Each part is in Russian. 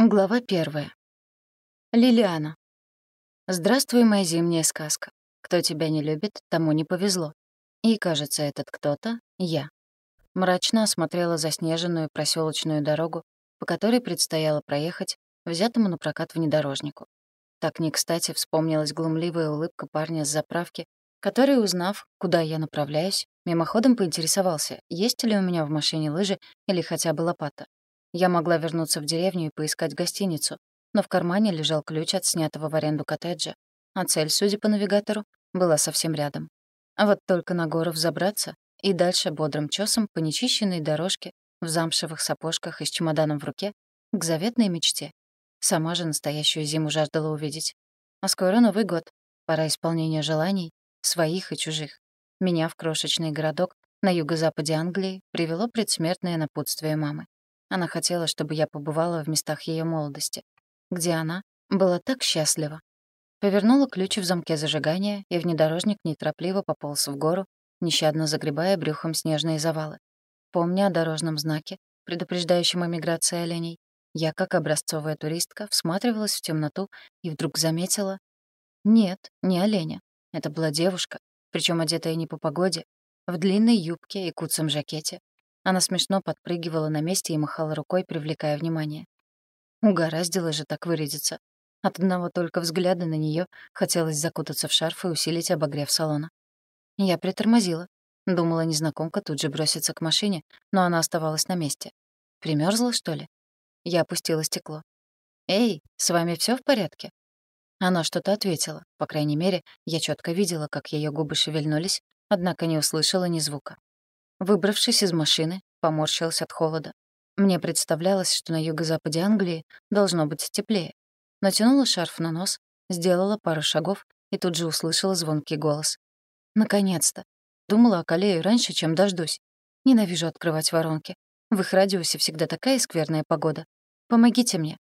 Глава первая. Лилиана. Здравствуй, моя зимняя сказка. Кто тебя не любит, тому не повезло. И, кажется, этот кто-то — я. Мрачно осмотрела заснеженную проселочную дорогу, по которой предстояло проехать взятому на прокат внедорожнику. Так не кстати вспомнилась глумливая улыбка парня с заправки, который, узнав, куда я направляюсь, мимоходом поинтересовался, есть ли у меня в машине лыжи или хотя бы лопата. Я могла вернуться в деревню и поискать гостиницу, но в кармане лежал ключ от снятого в аренду коттеджа, а цель, судя по навигатору, была совсем рядом. А вот только на гору взобраться и дальше бодрым чёсом по нечищенной дорожке в замшевых сапожках и с чемоданом в руке к заветной мечте. Сама же настоящую зиму жаждала увидеть. А скоро Новый год, пора исполнения желаний, своих и чужих. Меня в крошечный городок на юго-западе Англии привело предсмертное напутствие мамы. Она хотела, чтобы я побывала в местах ее молодости, где она была так счастлива. Повернула ключ в замке зажигания, и внедорожник неторопливо пополз в гору, нещадно загребая брюхом снежные завалы. Помня о дорожном знаке, предупреждающем о миграции оленей, я, как образцовая туристка, всматривалась в темноту и вдруг заметила... Нет, не оленя. Это была девушка, причем одетая не по погоде, в длинной юбке и куцом жакете, она смешно подпрыгивала на месте и махала рукой, привлекая внимание. Угораздило же так вырядиться. От одного только взгляда на нее хотелось закутаться в шарф и усилить обогрев салона. Я притормозила. Думала, незнакомка тут же бросится к машине, но она оставалась на месте. Примерзла, что ли? Я опустила стекло. «Эй, с вами все в порядке?» Она что-то ответила. По крайней мере, я четко видела, как ее губы шевельнулись, однако не услышала ни звука. Выбравшись из машины, поморщилась от холода. Мне представлялось, что на юго-западе Англии должно быть теплее. Натянула шарф на нос, сделала пару шагов и тут же услышала звонкий голос. Наконец-то. Думала о Калее раньше, чем дождусь. Ненавижу открывать воронки. В их радиусе всегда такая скверная погода. Помогите мне.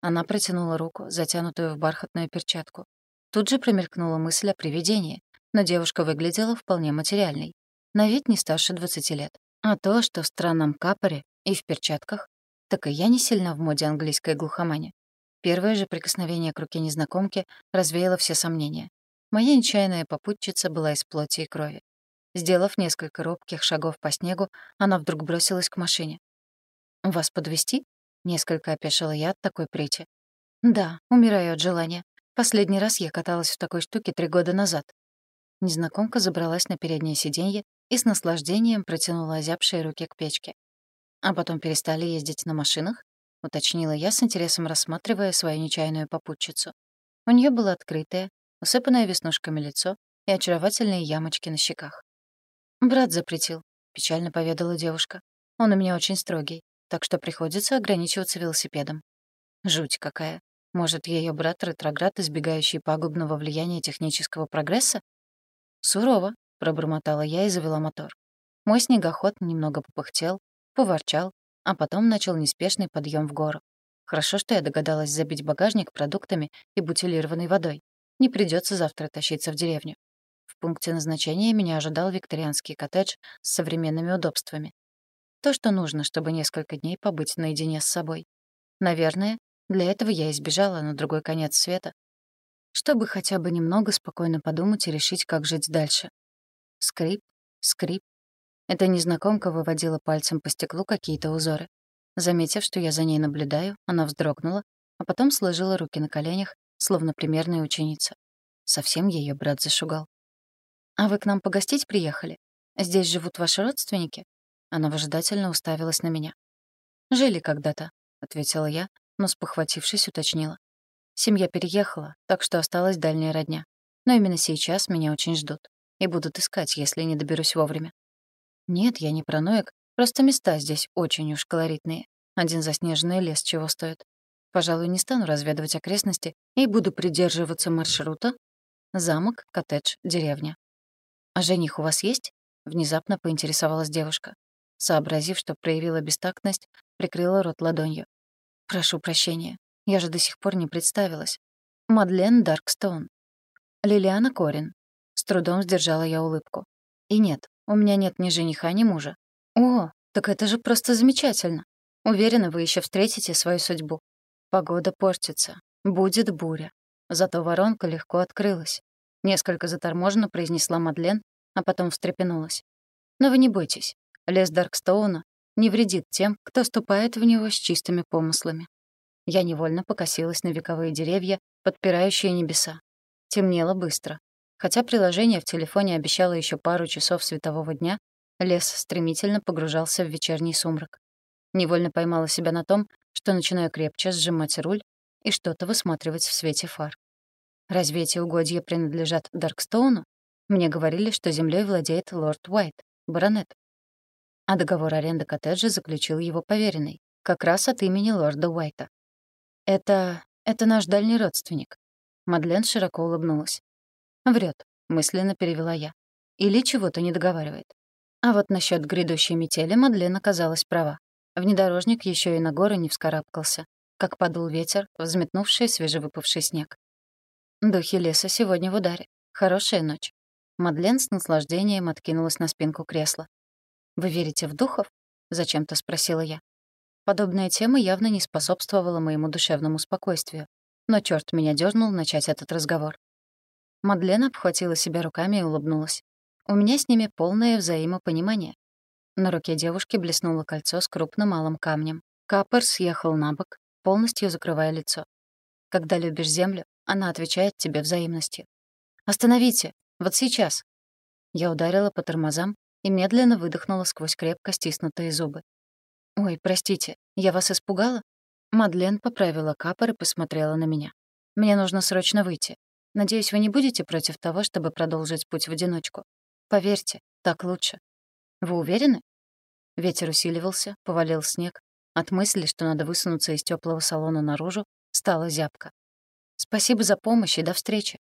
Она протянула руку, затянутую в бархатную перчатку. Тут же промелькнула мысль о привидении, но девушка выглядела вполне материальной на вид не старше 20 лет. А то, что в странном капоре и в перчатках, так и я не сильно в моде английской глухомани. Первое же прикосновение к руке незнакомки развеяло все сомнения. Моя нечаянная попутчица была из плоти и крови. Сделав несколько робких шагов по снегу, она вдруг бросилась к машине. «Вас подвести? несколько опешила я от такой прити. «Да, умираю от желания. Последний раз я каталась в такой штуке три года назад». Незнакомка забралась на переднее сиденье и с наслаждением протянула озябшие руки к печке. «А потом перестали ездить на машинах?» — уточнила я с интересом, рассматривая свою нечаянную попутчицу. У нее было открытое, усыпанное веснушками лицо и очаровательные ямочки на щеках. «Брат запретил», — печально поведала девушка. «Он у меня очень строгий, так что приходится ограничиваться велосипедом». Жуть какая. Может, ее брат ретроград, избегающий пагубного влияния технического прогресса? Сурово, — пробормотала я и завела мотор. Мой снегоход немного попыхтел, поворчал, а потом начал неспешный подъем в гору. Хорошо, что я догадалась забить багажник продуктами и бутилированной водой. Не придется завтра тащиться в деревню. В пункте назначения меня ожидал викторианский коттедж с современными удобствами. То, что нужно, чтобы несколько дней побыть наедине с собой. Наверное, для этого я избежала на другой конец света, чтобы хотя бы немного спокойно подумать и решить, как жить дальше. Скрип, скрип. Эта незнакомка выводила пальцем по стеклу какие-то узоры. Заметив, что я за ней наблюдаю, она вздрогнула, а потом сложила руки на коленях, словно примерная ученица. Совсем ее брат зашугал. «А вы к нам погостить приехали? Здесь живут ваши родственники?» Она выжидательно уставилась на меня. «Жили когда-то», — ответила я, но, спохватившись, уточнила. «Семья переехала, так что осталась дальняя родня. Но именно сейчас меня очень ждут и будут искать, если не доберусь вовремя. Нет, я не параноик, просто места здесь очень уж колоритные. Один заснеженный лес чего стоит. Пожалуй, не стану разведывать окрестности и буду придерживаться маршрута замок, коттедж, деревня. «А жених у вас есть?» — внезапно поинтересовалась девушка. Сообразив, что проявила бестактность, прикрыла рот ладонью. «Прошу прощения, я же до сих пор не представилась. Мадлен Даркстоун. Лилиана Корин, трудом сдержала я улыбку. И нет, у меня нет ни жениха, ни мужа. О, так это же просто замечательно. Уверена, вы еще встретите свою судьбу. Погода портится. Будет буря. Зато воронка легко открылась. Несколько заторможенно произнесла Мадлен, а потом встрепенулась. Но вы не бойтесь. Лес Даркстоуна не вредит тем, кто ступает в него с чистыми помыслами. Я невольно покосилась на вековые деревья, подпирающие небеса. Темнело быстро. Хотя приложение в телефоне обещало еще пару часов светового дня, лес стремительно погружался в вечерний сумрак. Невольно поймала себя на том, что начинаю крепче сжимать руль и что-то высматривать в свете фар. Разве эти угодья принадлежат Даркстоуну? Мне говорили, что землей владеет лорд Уайт, баронет. А договор аренды коттеджа заключил его поверенный, как раз от имени лорда Уайта. «Это... это наш дальний родственник». Мадлен широко улыбнулась. Врет, мысленно перевела я. Или чего-то не договаривает. А вот насчет грядущей метели Мадлен оказалась права. Внедорожник еще и на горы не вскарабкался, как подул ветер, взметнувший свежевыпавший снег. Духи леса сегодня в ударе. Хорошая ночь. Мадлен с наслаждением откинулась на спинку кресла. «Вы верите в духов?» — зачем-то спросила я. Подобная тема явно не способствовала моему душевному спокойствию. Но черт меня дернул начать этот разговор. Мадлен обхватила себя руками и улыбнулась. У меня с ними полное взаимопонимание. На руке девушки блеснуло кольцо с крупным малым камнем. Капер съехал на бок, полностью закрывая лицо. Когда любишь землю, она отвечает тебе взаимностью. «Остановите! Вот сейчас!» Я ударила по тормозам и медленно выдохнула сквозь крепко стиснутые зубы. «Ой, простите, я вас испугала?» Мадлен поправила капор и посмотрела на меня. «Мне нужно срочно выйти. Надеюсь, вы не будете против того, чтобы продолжить путь в одиночку. Поверьте, так лучше. Вы уверены?» Ветер усиливался, повалил снег. От мысли, что надо высунуться из теплого салона наружу, стало зябко. «Спасибо за помощь и до встречи».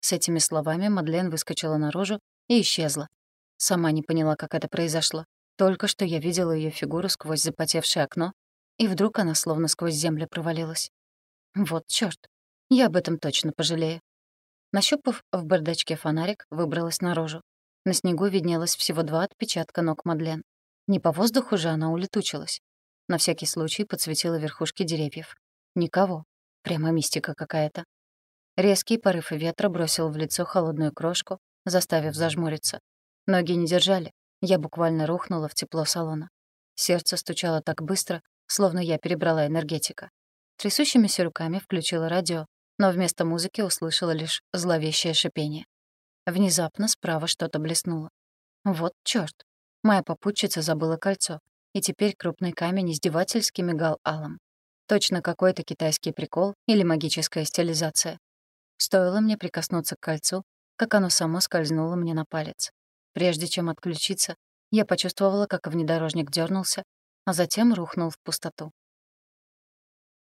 С этими словами Мадлен выскочила наружу и исчезла. Сама не поняла, как это произошло. Только что я видела ее фигуру сквозь запотевшее окно, и вдруг она словно сквозь землю провалилась. Вот чёрт, я об этом точно пожалею. Нащупав в бардачке фонарик, выбралась наружу. На снегу виднелось всего два отпечатка ног Мадлен. Не по воздуху же она улетучилась. На всякий случай подсветила верхушки деревьев. Никого. Прямо мистика какая-то. Резкий порыв ветра бросил в лицо холодную крошку, заставив зажмуриться. Ноги не держали. Я буквально рухнула в тепло салона. Сердце стучало так быстро, словно я перебрала энергетика. Трясущимися руками включила радио, но вместо музыки услышала лишь зловещее шипение. Внезапно справа что-то блеснуло. Вот чёрт. Моя попутчица забыла кольцо, и теперь крупный камень издевательски мигал алым. Точно какой-то китайский прикол или магическая стилизация. Стоило мне прикоснуться к кольцу, как оно само скользнуло мне на палец. Прежде чем отключиться, я почувствовала, как внедорожник дернулся, а затем рухнул в пустоту.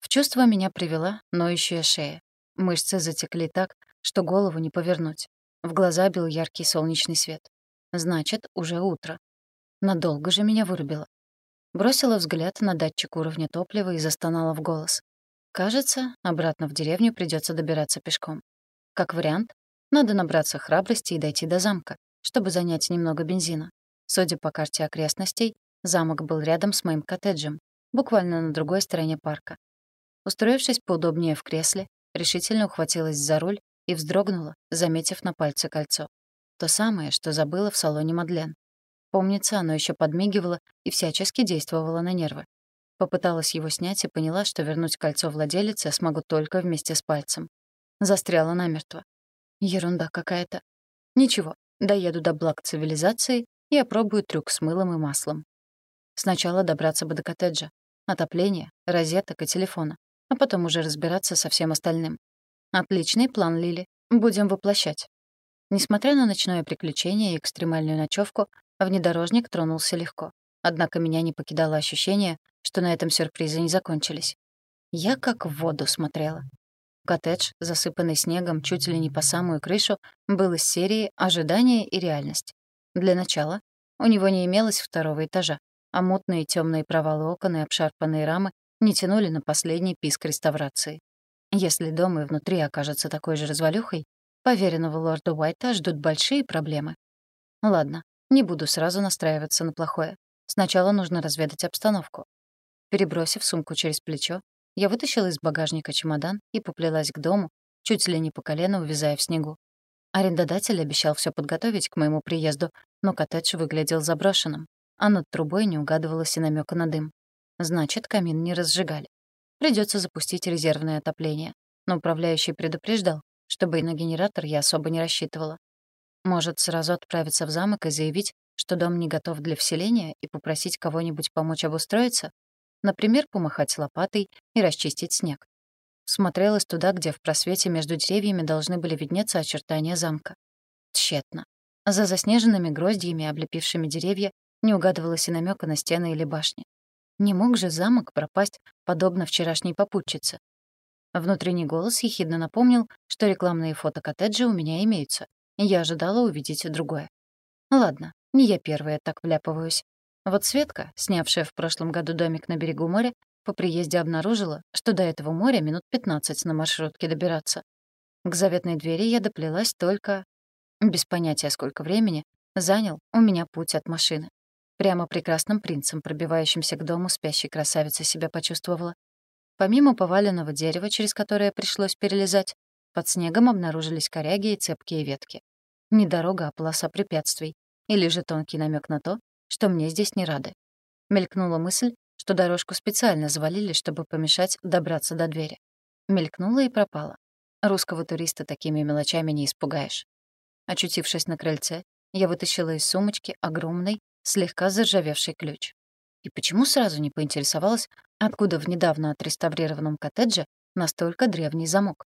В чувство меня привела ноющая шея. Мышцы затекли так, что голову не повернуть. В глаза бил яркий солнечный свет. Значит, уже утро. Надолго же меня вырубило. Бросила взгляд на датчик уровня топлива и застонала в голос. Кажется, обратно в деревню придется добираться пешком. Как вариант, надо набраться храбрости и дойти до замка, чтобы занять немного бензина. Судя по карте окрестностей, замок был рядом с моим коттеджем, буквально на другой стороне парка. Устроившись поудобнее в кресле, решительно ухватилась за руль и вздрогнула, заметив на пальце кольцо. То самое, что забыла в салоне Мадлен. Помнится, оно еще подмигивало и всячески действовало на нервы. Попыталась его снять и поняла, что вернуть кольцо владелице смогу только вместе с пальцем. Застряла намертво. Ерунда какая-то. Ничего, доеду до благ цивилизации и опробую трюк с мылом и маслом. Сначала добраться бы до коттеджа. Отопление, розеток и телефона. А потом уже разбираться со всем остальным. Отличный план, Лили. Будем воплощать. Несмотря на ночное приключение и экстремальную ночевку, Внедорожник тронулся легко. Однако меня не покидало ощущение, что на этом сюрпризы не закончились. Я как в воду смотрела. Коттедж, засыпанный снегом чуть ли не по самую крышу, был из серии «Ожидание и реальность». Для начала у него не имелось второго этажа, а мутные темные провалы окон и обшарпанные рамы не тянули на последний писк реставрации. Если дом и внутри окажется такой же развалюхой, поверенного лорда Уайта ждут большие проблемы. Ладно, не буду сразу настраиваться на плохое. Сначала нужно разведать обстановку. Перебросив сумку через плечо, Я вытащила из багажника чемодан и поплелась к дому, чуть ли не по колено увязая в снегу. Арендодатель обещал все подготовить к моему приезду, но коттедж выглядел заброшенным, а над трубой не угадывалось и намека на дым. Значит, камин не разжигали. Придется запустить резервное отопление. Но управляющий предупреждал, чтобы и на генератор я особо не рассчитывала. Может, сразу отправиться в замок и заявить, что дом не готов для вселения, и попросить кого-нибудь помочь обустроиться? Например, помахать лопатой и расчистить снег. Смотрелась туда, где в просвете между деревьями должны были виднеться очертания замка. Тщетно. За заснеженными гроздьями, облепившими деревья, не угадывалось и намека на стены или башни. Не мог же замок пропасть, подобно вчерашней попутчице. Внутренний голос ехидно напомнил, что рекламные фото коттеджа у меня имеются, я ожидала увидеть другое. Ладно, не я первая так вляпываюсь. Вот Светка, снявшая в прошлом году домик на берегу моря, по приезде обнаружила, что до этого моря минут 15 на маршрутке добираться. К заветной двери я доплелась только... Без понятия, сколько времени занял у меня путь от машины. Прямо прекрасным принцем, пробивающимся к дому спящей красавицы, себя почувствовала. Помимо поваленного дерева, через которое пришлось перелезать, под снегом обнаружились коряги и цепкие ветки. Не дорога, а полоса препятствий. Или же тонкий намек на то, что мне здесь не рады. Мелькнула мысль, что дорожку специально завалили, чтобы помешать добраться до двери. Мелькнула и пропала. Русского туриста такими мелочами не испугаешь. Очутившись на крыльце, я вытащила из сумочки огромный, слегка заржавевший ключ. И почему сразу не поинтересовалась, откуда в недавно отреставрированном коттедже настолько древний замок?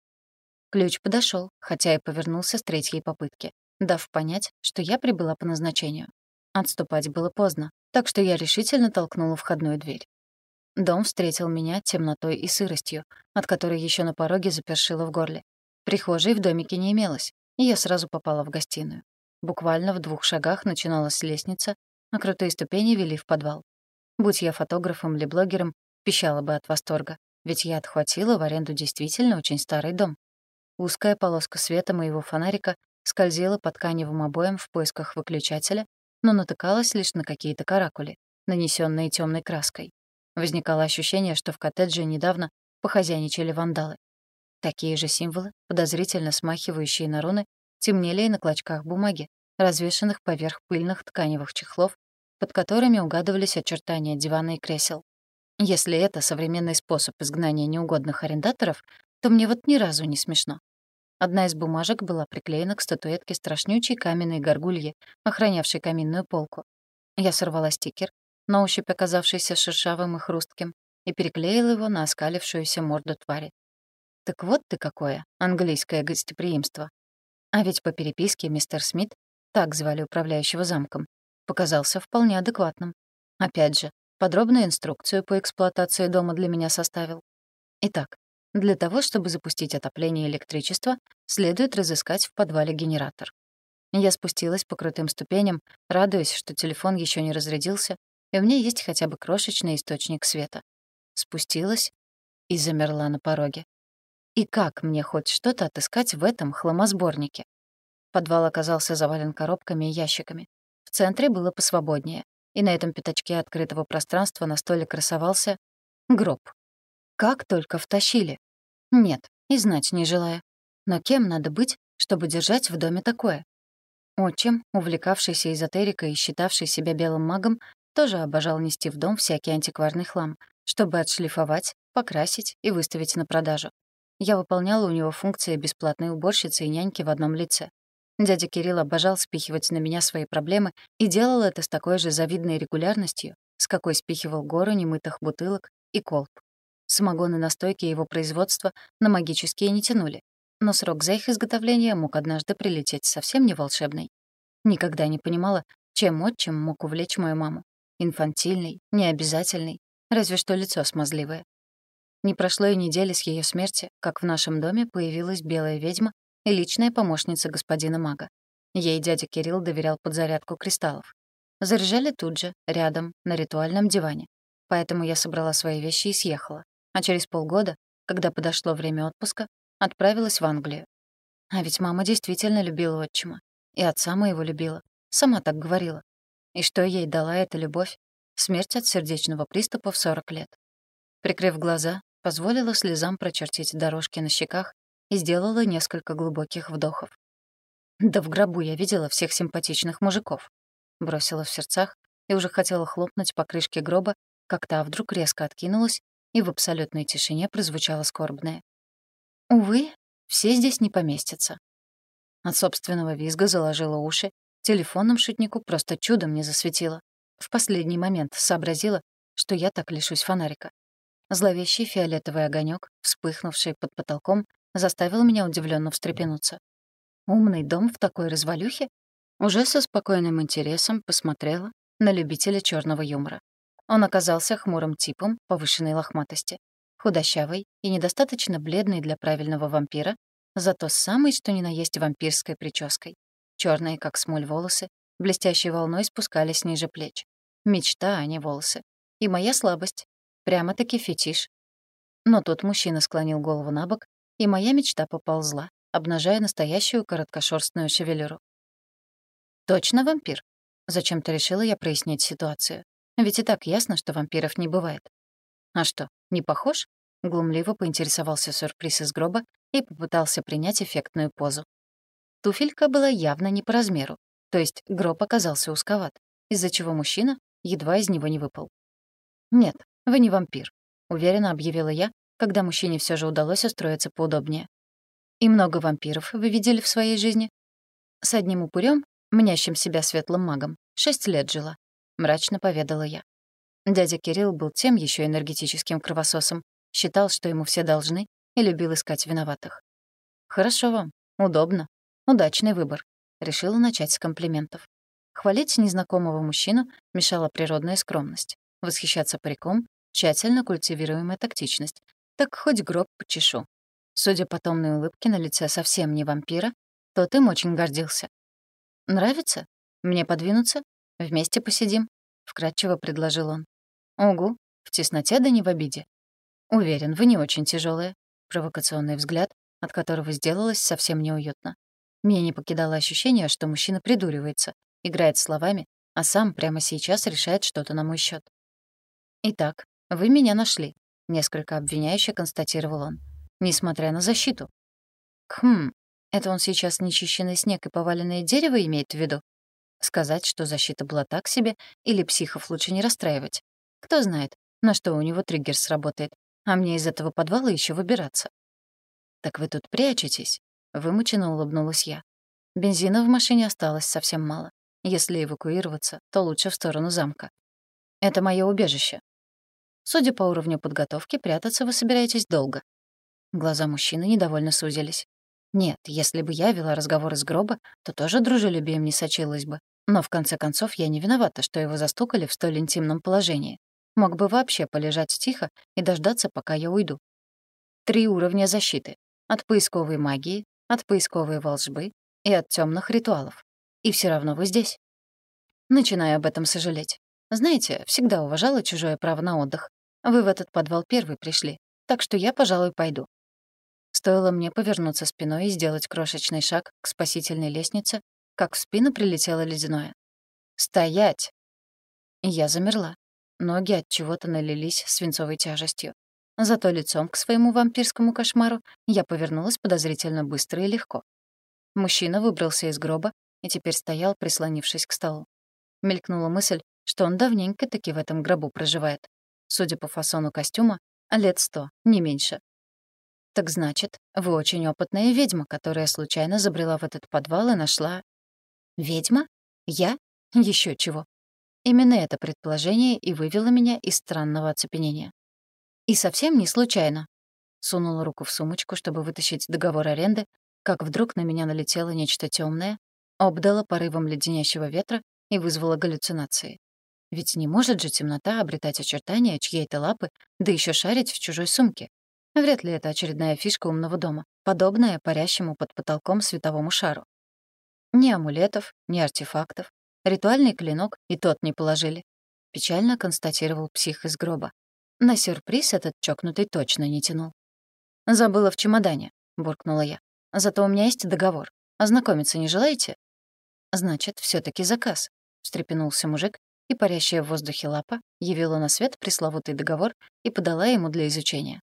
Ключ подошел, хотя и повернулся с третьей попытки, дав понять, что я прибыла по назначению. Отступать было поздно, так что я решительно толкнула входную дверь. Дом встретил меня темнотой и сыростью, от которой еще на пороге запершило в горле. Прихожей в домике не имелось, и я сразу попала в гостиную. Буквально в двух шагах начиналась лестница, а крутые ступени вели в подвал. Будь я фотографом или блогером, пищала бы от восторга, ведь я отхватила в аренду действительно очень старый дом. Узкая полоска света моего фонарика скользила по тканевым обоям в поисках выключателя, но натыкалась лишь на какие-то каракули, нанесенные темной краской. Возникало ощущение, что в коттедже недавно похозяйничали вандалы. Такие же символы, подозрительно смахивающие на руны, темнели и на клочках бумаги, развешанных поверх пыльных тканевых чехлов, под которыми угадывались очертания дивана и кресел. Если это современный способ изгнания неугодных арендаторов, то мне вот ни разу не смешно. Одна из бумажек была приклеена к статуэтке страшнючей каменной горгульи, охранявшей каминную полку. Я сорвала стикер, на ощупь оказавшийся шершавым и хрустким, и переклеила его на оскалившуюся морду твари. Так вот ты какое, английское гостеприимство. А ведь по переписке мистер Смит, так звали управляющего замком, показался вполне адекватным. Опять же, подробную инструкцию по эксплуатации дома для меня составил. Итак, для того, чтобы запустить отопление и электричество, следует разыскать в подвале генератор. Я спустилась по крутым ступеням, радуясь, что телефон еще не разрядился, и у меня есть хотя бы крошечный источник света. Спустилась и замерла на пороге. И как мне хоть что-то отыскать в этом хламосборнике? Подвал оказался завален коробками и ящиками. В центре было посвободнее, и на этом пятачке открытого пространства на столе красовался гроб. Как только втащили. Нет, и знать не желая. Но кем надо быть, чтобы держать в доме такое? Отчим, увлекавшийся эзотерикой и считавший себя белым магом, тоже обожал нести в дом всякий антикварный хлам, чтобы отшлифовать, покрасить и выставить на продажу. Я выполняла у него функции бесплатной уборщицы и няньки в одном лице. Дядя Кирилл обожал спихивать на меня свои проблемы и делал это с такой же завидной регулярностью, с какой спихивал гору немытых бутылок и колб. Самогон и настойки его производства на магические не тянули, но срок за их изготовление мог однажды прилететь совсем не волшебный. Никогда не понимала, чем отчим мог увлечь мою маму. Инфантильный, необязательный, разве что лицо смазливое. Не прошло и недели с ее смерти, как в нашем доме появилась белая ведьма и личная помощница господина мага. Ей дядя Кирилл доверял подзарядку кристаллов. Заряжали тут же, рядом, на ритуальном диване. Поэтому я собрала свои вещи и съехала а через полгода, когда подошло время отпуска, отправилась в Англию. А ведь мама действительно любила отчима. И отца моего любила. Сама так говорила. И что ей дала эта любовь? Смерть от сердечного приступа в 40 лет. Прикрыв глаза, позволила слезам прочертить дорожки на щеках и сделала несколько глубоких вдохов. «Да в гробу я видела всех симпатичных мужиков», — бросила в сердцах и уже хотела хлопнуть по крышке гроба, как та вдруг резко откинулась, и в абсолютной тишине прозвучало скорбное. «Увы, все здесь не поместятся». От собственного визга заложила уши, телефонным шутнику просто чудом не засветила. В последний момент сообразила, что я так лишусь фонарика. Зловещий фиолетовый огонек, вспыхнувший под потолком, заставил меня удивленно встрепенуться. Умный дом в такой развалюхе? Уже со спокойным интересом посмотрела на любителя черного юмора. Он оказался хмурым типом повышенной лохматости, худощавый и недостаточно бледный для правильного вампира, зато самый что ни на есть вампирской прической. Черные, как смоль, волосы блестящей волной спускались ниже плеч. Мечта, а не волосы. И моя слабость. Прямо-таки фетиш. Но тут мужчина склонил голову на бок, и моя мечта поползла, обнажая настоящую короткошерстную шевелюру. «Точно вампир?» Зачем-то решила я прояснить ситуацию. Ведь и так ясно, что вампиров не бывает. «А что, не похож?» Глумливо поинтересовался сюрприз из гроба и попытался принять эффектную позу. Туфелька была явно не по размеру, то есть гроб оказался узковат, из-за чего мужчина едва из него не выпал. «Нет, вы не вампир», — уверенно объявила я, когда мужчине все же удалось устроиться поудобнее. «И много вампиров вы видели в своей жизни?» «С одним упырем, мнящим себя светлым магом, шесть лет жила», — мрачно поведала я. Дядя Кирилл был тем еще энергетическим кровососом, считал, что ему все должны, и любил искать виноватых. «Хорошо вам, удобно, удачный выбор», — решила начать с комплиментов. Хвалить незнакомого мужчину мешала природная скромность. Восхищаться париком — тщательно культивируемая тактичность. Так хоть гроб почешу. Судя по томной улыбке на лице совсем не вампира, тот им очень гордился. «Нравится? Мне подвинуться? Вместе посидим?» — вкратчиво предложил он. «Угу, в тесноте да не в обиде. Уверен, вы не очень тяжелые. Провокационный взгляд, от которого сделалось совсем неуютно. Меня не покидало ощущение, что мужчина придуривается, играет словами, а сам прямо сейчас решает что-то на мой счет. «Итак, вы меня нашли», — несколько обвиняюще констатировал он, несмотря на защиту. «Хм, это он сейчас нечищенный снег и поваленное дерево имеет в виду? Сказать, что защита была так себе, или психов лучше не расстраивать? Кто знает, на что у него триггер сработает, а мне из этого подвала еще выбираться». «Так вы тут прячетесь?» — вымученно улыбнулась я. Бензина в машине осталось совсем мало. Если эвакуироваться, то лучше в сторону замка. Это мое убежище. Судя по уровню подготовки, прятаться вы собираетесь долго. Глаза мужчины недовольно сузились. Нет, если бы я вела разговор из гроба, то тоже дружелюбием не сочилась бы. Но в конце концов я не виновата, что его застукали в столь интимном положении. Мог бы вообще полежать тихо и дождаться, пока я уйду. Три уровня защиты. От поисковой магии, от поисковой волжбы и от темных ритуалов. И все равно вы здесь. Начинаю об этом сожалеть. Знаете, всегда уважала чужое право на отдых. Вы в этот подвал первый пришли, так что я, пожалуй, пойду. Стоило мне повернуться спиной и сделать крошечный шаг к спасительной лестнице, как в спину прилетело ледяное. «Стоять!» Я замерла. Ноги от чего-то налились свинцовой тяжестью. Зато лицом к своему вампирскому кошмару я повернулась подозрительно быстро и легко. Мужчина выбрался из гроба и теперь стоял, прислонившись к столу. Мелькнула мысль, что он давненько таки в этом гробу проживает. Судя по фасону костюма, лет сто, не меньше. Так значит, вы очень опытная ведьма, которая случайно забрела в этот подвал и нашла... Ведьма? Я? Еще чего. Именно это предположение и вывело меня из странного оцепенения. И совсем не случайно. Сунула руку в сумочку, чтобы вытащить договор аренды, как вдруг на меня налетело нечто темное, обдало порывом леденящего ветра и вызвало галлюцинации. Ведь не может же темнота обретать очертания чьей-то лапы, да еще шарить в чужой сумке. Вряд ли это очередная фишка умного дома, подобная парящему под потолком световому шару. Ни амулетов, ни артефактов. Ритуальный клинок и тот не положили. Печально констатировал псих из гроба. На сюрприз этот чокнутый точно не тянул. «Забыла в чемодане», — буркнула я. «Зато у меня есть договор. Ознакомиться не желаете?» «Значит, все таки заказ», — встрепенулся мужик, и парящая в воздухе лапа явила на свет пресловутый договор и подала ему для изучения.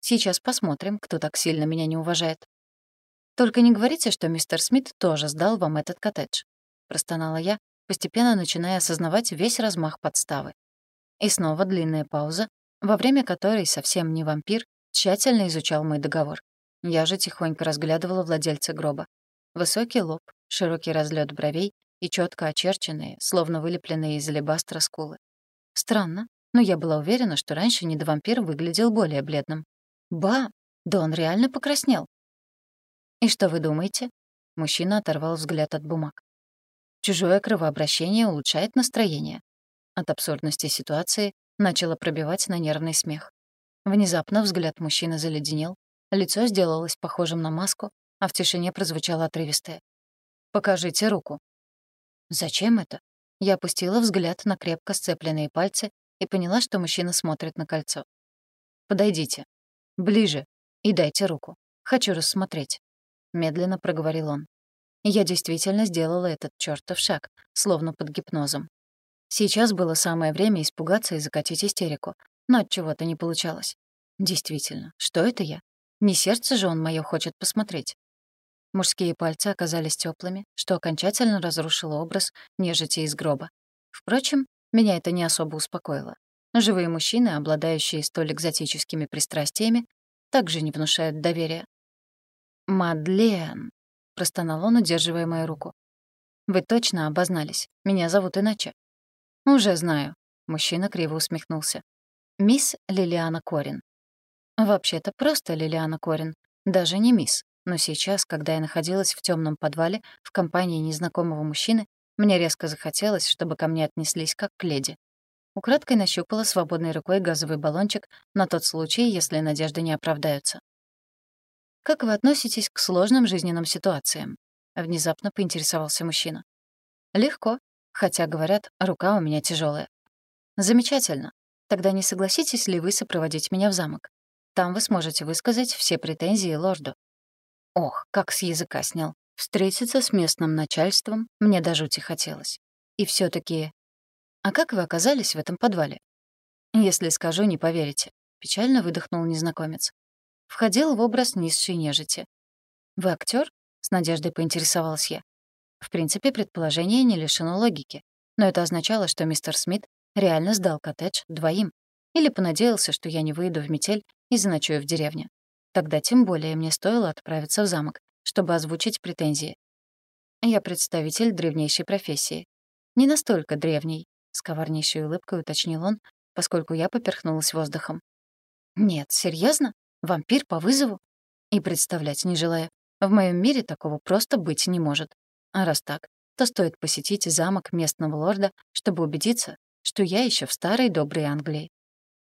Сейчас посмотрим, кто так сильно меня не уважает. Только не говорите, что мистер Смит тоже сдал вам этот коттедж. Простонала я, постепенно начиная осознавать весь размах подставы. И снова длинная пауза, во время которой совсем не вампир тщательно изучал мой договор. Я же тихонько разглядывала владельца гроба. Высокий лоб, широкий разлет бровей и четко очерченные, словно вылепленные из алебастра скулы. Странно, но я была уверена, что раньше недовампир выглядел более бледным. Ба! Да он реально покраснел. «И что вы думаете?» Мужчина оторвал взгляд от бумаг. Чужое кровообращение улучшает настроение. От абсурдности ситуации начало пробивать на нервный смех. Внезапно взгляд мужчины заледенел, лицо сделалось похожим на маску, а в тишине прозвучало отрывистое. «Покажите руку». «Зачем это?» Я опустила взгляд на крепко сцепленные пальцы и поняла, что мужчина смотрит на кольцо. «Подойдите. Ближе. И дайте руку. Хочу рассмотреть», — медленно проговорил он. Я действительно сделала этот чёртов шаг, словно под гипнозом. Сейчас было самое время испугаться и закатить истерику, но от чего-то не получалось. Действительно, что это я? Не сердце же он моё хочет посмотреть. Мужские пальцы оказались теплыми, что окончательно разрушило образ нежити из гроба. Впрочем, меня это не особо успокоило. Живые мужчины, обладающие столь экзотическими пристрастиями, также не внушают доверия. «Мадлен», — простонал он, удерживая мою руку. «Вы точно обознались. Меня зовут иначе». «Уже знаю», — мужчина криво усмехнулся. «Мисс Лилиана Корин». «Вообще-то просто Лилиана Корин, даже не мисс. Но сейчас, когда я находилась в темном подвале в компании незнакомого мужчины, мне резко захотелось, чтобы ко мне отнеслись как к леди. Украдкой нащупала свободной рукой газовый баллончик на тот случай, если надежды не оправдаются. «Как вы относитесь к сложным жизненным ситуациям?» — внезапно поинтересовался мужчина. «Легко. Хотя, говорят, рука у меня тяжелая. Замечательно. Тогда не согласитесь ли вы сопроводить меня в замок? Там вы сможете высказать все претензии лорду. Ох, как с языка снял. Встретиться с местным начальством мне до жути хотелось. И все таки А как вы оказались в этом подвале? Если скажу, не поверите. Печально выдохнул незнакомец. Входил в образ низшей нежити. Вы актер? С надеждой поинтересовалась я. В принципе, предположение не лишено логики. Но это означало, что мистер Смит реально сдал коттедж двоим. Или понадеялся, что я не выйду в метель и заночую в деревне. Тогда тем более мне стоило отправиться в замок, чтобы озвучить претензии. Я представитель древнейшей профессии. Не настолько древней, с коварнейшей улыбкой уточнил он, поскольку я поперхнулась воздухом. Нет, серьезно? Вампир по вызову? И представлять не желаю. В моем мире такого просто быть не может. А раз так, то стоит посетить замок местного лорда, чтобы убедиться, что я еще в старой доброй Англии.